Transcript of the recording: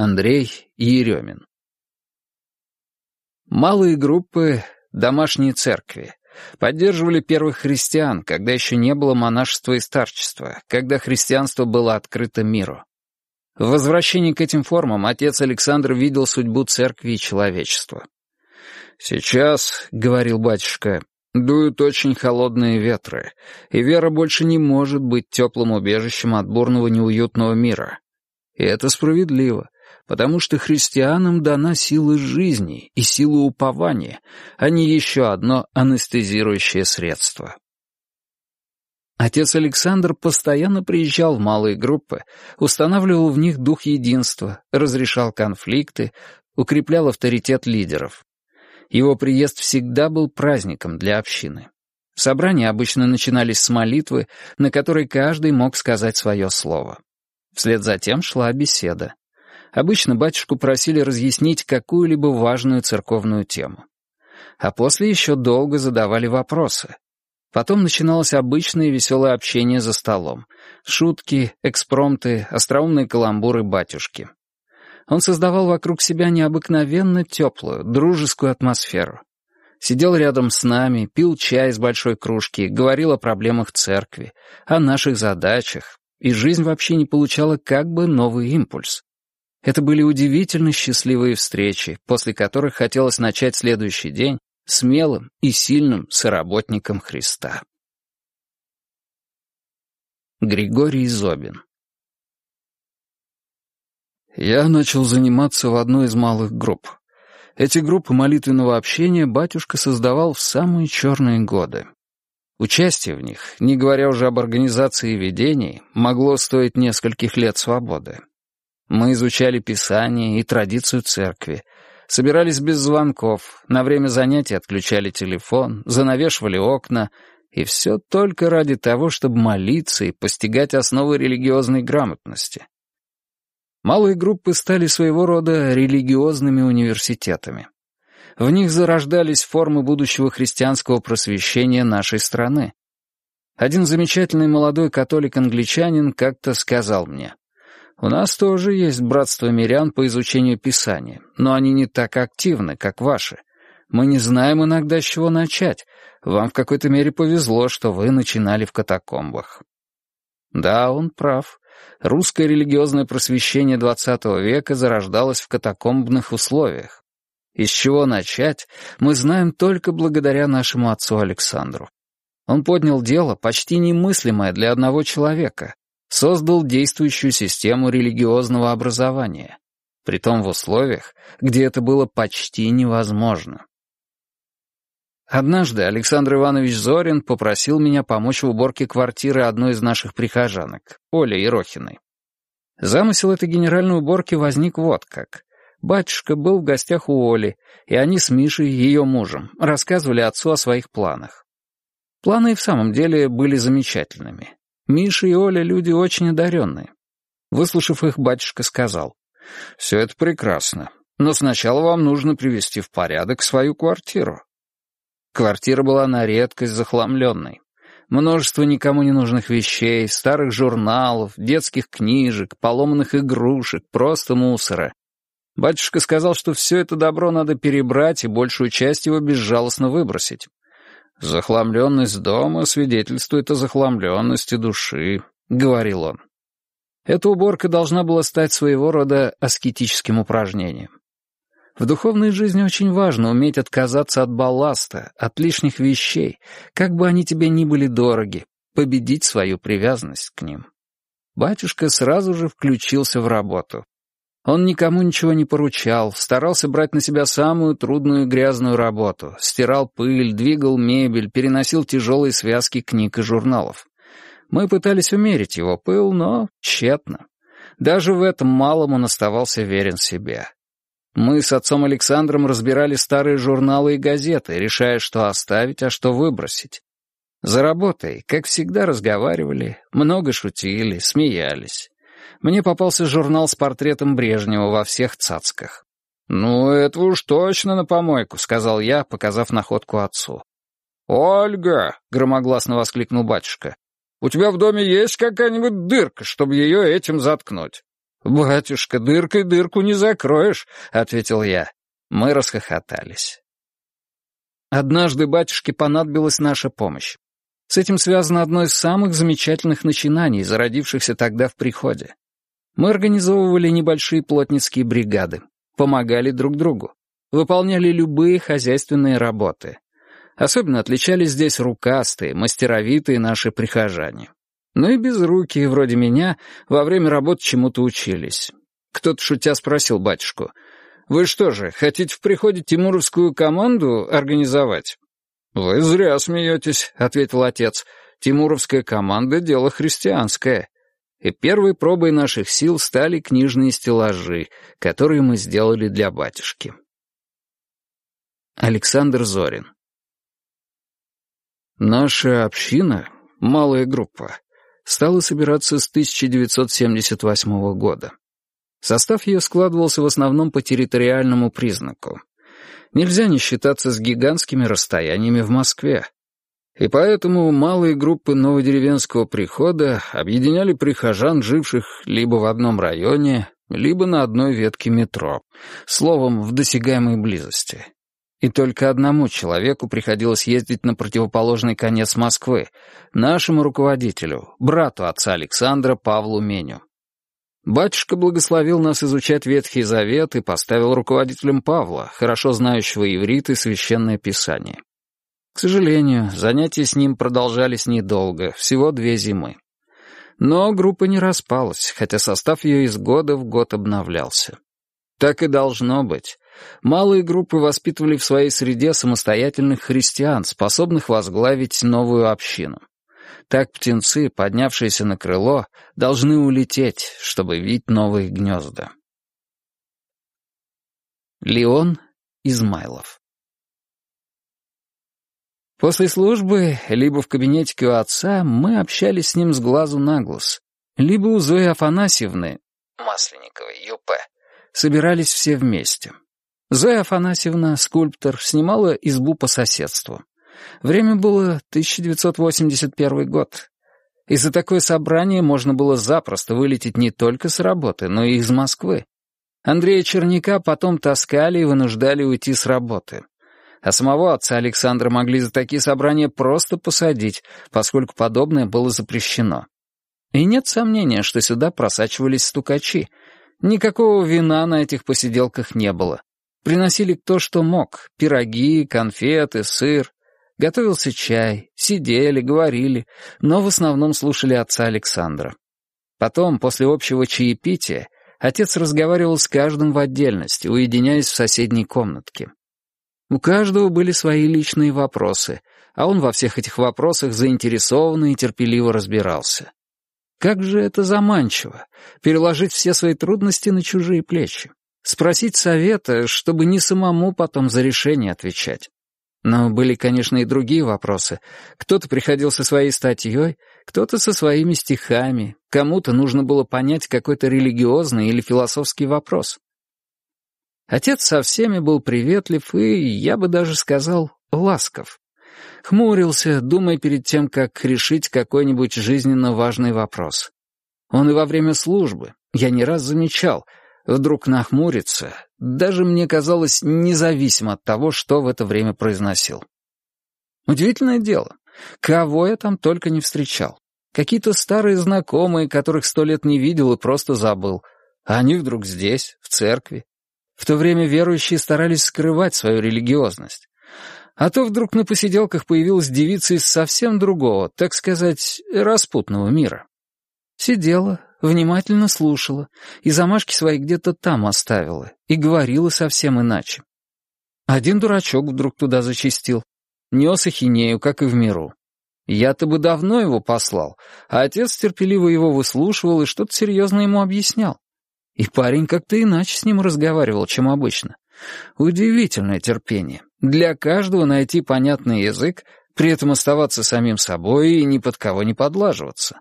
Андрей Еремин. Малые группы — домашние церкви. Поддерживали первых христиан, когда еще не было монашества и старчества, когда христианство было открыто миру. В возвращении к этим формам отец Александр видел судьбу церкви и человечества. «Сейчас, — говорил батюшка, — дуют очень холодные ветры, и вера больше не может быть теплым убежищем от бурного неуютного мира. И это справедливо, потому что христианам дана сила жизни и сила упования, а не еще одно анестезирующее средство. Отец Александр постоянно приезжал в малые группы, устанавливал в них дух единства, разрешал конфликты, укреплял авторитет лидеров. Его приезд всегда был праздником для общины. Собрания обычно начинались с молитвы, на которой каждый мог сказать свое слово. Вслед за тем шла беседа. Обычно батюшку просили разъяснить какую-либо важную церковную тему. А после еще долго задавали вопросы. Потом начиналось обычное веселое общение за столом. Шутки, экспромты, остроумные каламбуры батюшки. Он создавал вокруг себя необыкновенно теплую, дружескую атмосферу. Сидел рядом с нами, пил чай из большой кружки, говорил о проблемах церкви, о наших задачах, и жизнь вообще не получала как бы новый импульс. Это были удивительно счастливые встречи, после которых хотелось начать следующий день смелым и сильным соработником Христа. Григорий Зобин Я начал заниматься в одной из малых групп. Эти группы молитвенного общения батюшка создавал в самые черные годы. Участие в них, не говоря уже об организации и ведении, могло стоить нескольких лет свободы. Мы изучали Писание и традицию церкви, собирались без звонков, на время занятий отключали телефон, занавешивали окна, и все только ради того, чтобы молиться и постигать основы религиозной грамотности. Малые группы стали своего рода религиозными университетами. В них зарождались формы будущего христианского просвещения нашей страны. Один замечательный молодой католик-англичанин как-то сказал мне, у нас тоже есть братство мирян по изучению Писания, но они не так активны, как ваши. Мы не знаем иногда, с чего начать. Вам в какой-то мере повезло, что вы начинали в катакомбах». Да, он прав. Русское религиозное просвещение XX века зарождалось в катакомбных условиях. Из чего начать, мы знаем только благодаря нашему отцу Александру. Он поднял дело, почти немыслимое для одного человека, создал действующую систему религиозного образования, притом в условиях, где это было почти невозможно. Однажды Александр Иванович Зорин попросил меня помочь в уборке квартиры одной из наших прихожанок, Оли Ерохиной. Замысел этой генеральной уборки возник вот как. Батюшка был в гостях у Оли, и они с Мишей, ее мужем, рассказывали отцу о своих планах. Планы и в самом деле были замечательными. Миша и Оля люди очень одаренные. Выслушав их, батюшка сказал, «Все это прекрасно, но сначала вам нужно привести в порядок свою квартиру». Квартира была на редкость захламленной. Множество никому не нужных вещей, старых журналов, детских книжек, поломанных игрушек, просто мусора. Батюшка сказал, что все это добро надо перебрать и большую часть его безжалостно выбросить. «Захламленность дома свидетельствует о захламленности души», — говорил он. Эта уборка должна была стать своего рода аскетическим упражнением. В духовной жизни очень важно уметь отказаться от балласта, от лишних вещей, как бы они тебе ни были дороги, победить свою привязанность к ним. Батюшка сразу же включился в работу. Он никому ничего не поручал, старался брать на себя самую трудную и грязную работу, стирал пыль, двигал мебель, переносил тяжелые связки книг и журналов. Мы пытались умерить его пыл, но тщетно. Даже в этом малом он оставался верен себе. Мы с отцом Александром разбирали старые журналы и газеты, решая, что оставить, а что выбросить. За работой, как всегда, разговаривали, много шутили, смеялись. Мне попался журнал с портретом Брежнева во всех цацках. «Ну, это уж точно на помойку», — сказал я, показав находку отцу. «Ольга!» — громогласно воскликнул батюшка. «У тебя в доме есть какая-нибудь дырка, чтобы ее этим заткнуть?» «Батюшка, дыркой дырку не закроешь», — ответил я. Мы расхохотались. Однажды батюшке понадобилась наша помощь. С этим связано одно из самых замечательных начинаний, зародившихся тогда в приходе. Мы организовывали небольшие плотницкие бригады, помогали друг другу, выполняли любые хозяйственные работы. Особенно отличались здесь рукастые, мастеровитые наши прихожане. Но и безрукие, вроде меня, во время работы чему-то учились. Кто-то шутя спросил батюшку, «Вы что же, хотите в приходе тимуровскую команду организовать?» «Вы зря смеетесь», — ответил отец. «Тимуровская команда — дело христианское». И первой пробой наших сил стали книжные стеллажи, которые мы сделали для батюшки. Александр Зорин Наша община, малая группа, стала собираться с 1978 года. Состав ее складывался в основном по территориальному признаку нельзя не считаться с гигантскими расстояниями в Москве. И поэтому малые группы новодеревенского прихода объединяли прихожан, живших либо в одном районе, либо на одной ветке метро, словом, в досягаемой близости. И только одному человеку приходилось ездить на противоположный конец Москвы, нашему руководителю, брату отца Александра Павлу Меню. Батюшка благословил нас изучать Ветхий Завет и поставил руководителем Павла, хорошо знающего иврит и священное писание. К сожалению, занятия с ним продолжались недолго, всего две зимы. Но группа не распалась, хотя состав ее из года в год обновлялся. Так и должно быть. Малые группы воспитывали в своей среде самостоятельных христиан, способных возглавить новую общину. Так птенцы, поднявшиеся на крыло, должны улететь, чтобы видеть новые гнезда. Леон Измайлов После службы, либо в кабинете у отца, мы общались с ним с глазу на глаз, либо у Зои Афанасьевны, Масленниковой, ЮП, собирались все вместе. Зоя Афанасьевна, скульптор, снимала избу по соседству. Время было 1981 год. И за такое собрание можно было запросто вылететь не только с работы, но и из Москвы. Андрея Черняка потом таскали и вынуждали уйти с работы. А самого отца Александра могли за такие собрания просто посадить, поскольку подобное было запрещено. И нет сомнения, что сюда просачивались стукачи. Никакого вина на этих посиделках не было. Приносили кто что мог — пироги, конфеты, сыр. Готовился чай, сидели, говорили, но в основном слушали отца Александра. Потом, после общего чаепития, отец разговаривал с каждым в отдельности, уединяясь в соседней комнатке. У каждого были свои личные вопросы, а он во всех этих вопросах заинтересованно и терпеливо разбирался. Как же это заманчиво — переложить все свои трудности на чужие плечи, спросить совета, чтобы не самому потом за решение отвечать. Но были, конечно, и другие вопросы. Кто-то приходил со своей статьей, кто-то со своими стихами, кому-то нужно было понять какой-то религиозный или философский вопрос. Отец со всеми был приветлив и, я бы даже сказал, ласков. Хмурился, думая перед тем, как решить какой-нибудь жизненно важный вопрос. Он и во время службы, я не раз замечал, вдруг нахмурится, даже мне казалось независимо от того, что в это время произносил. Удивительное дело, кого я там только не встречал. Какие-то старые знакомые, которых сто лет не видел и просто забыл. А они вдруг здесь, в церкви. В то время верующие старались скрывать свою религиозность. А то вдруг на посиделках появилась девица из совсем другого, так сказать, распутного мира. Сидела, внимательно слушала, и замашки свои где-то там оставила, и говорила совсем иначе. Один дурачок вдруг туда зачистил, нес ахинею, как и в миру. Я-то бы давно его послал, а отец терпеливо его выслушивал и что-то серьезно ему объяснял. И парень как-то иначе с ним разговаривал, чем обычно. Удивительное терпение. Для каждого найти понятный язык, при этом оставаться самим собой и ни под кого не подлаживаться.